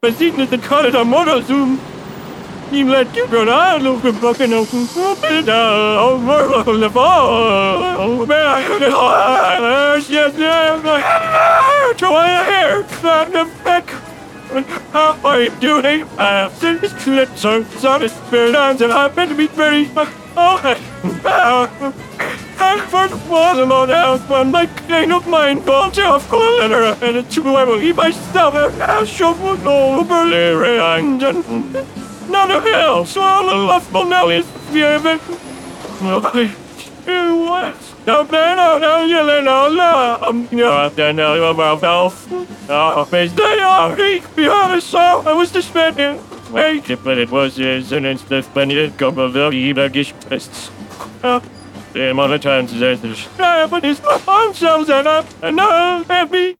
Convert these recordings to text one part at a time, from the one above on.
Besiedelt den Kalle der Motorsum. Ihm let you go down, look at fucking open, oh, murder, the fall, oh, man, yes, yes, try here, that the back. How are you doing? I've seen this clip, so, so, this spirit, and I've been to be very, oh, I first was on house when my king of mine called off letter and a two I will eat myself a would no burly and none of hell so all the lovable now is given. What? No, no, no, no, you know, no, know, then know about health. Oh, face they are, he, behind so I was disbanding. Wait, but it was an instant splendid couple of the Ebergish pests. Oh, The amount of times that the but his arm cells and up and now happy.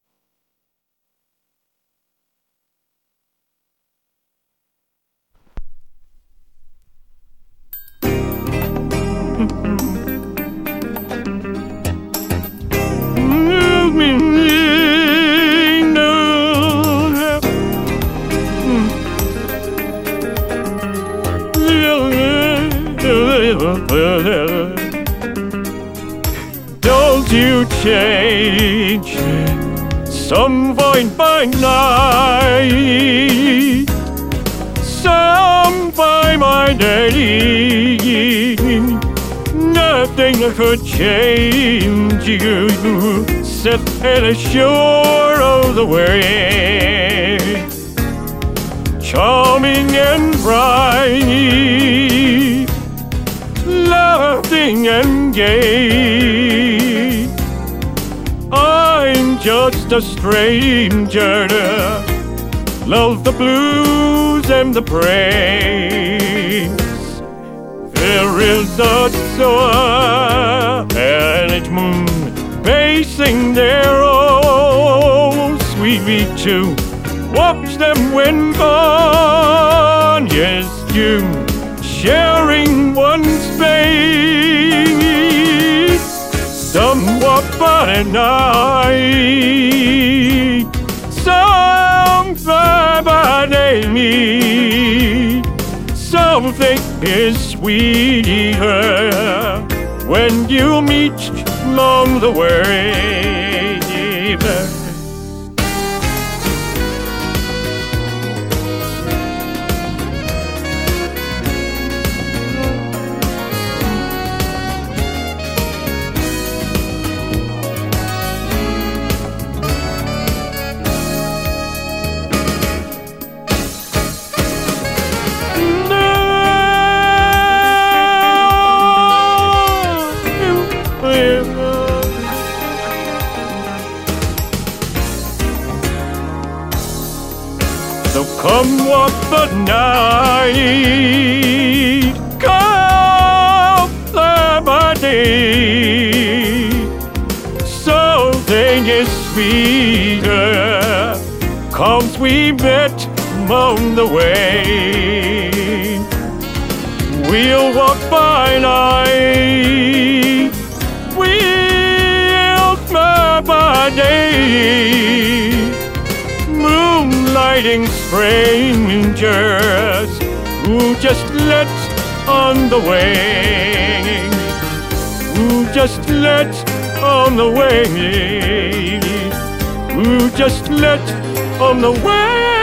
Don't you change some point by night, some by my day. Nothing could change you, set and sure of the way. Charming and bright, laughing and gay. Just a stranger. Love the blues and the praise. There is a star and moon facing their own sweet too. Watch them when gone. Yes, you sharing one space. Somewhat but night. Me. Something is sweeter when you meet along the way. So come walk the night, body. Something is sweeter, uh, comes we met on the way. We'll walk by night, we'll by day moonlighting strangers who just let on the wing, who just let on the wing, who just let on the wing.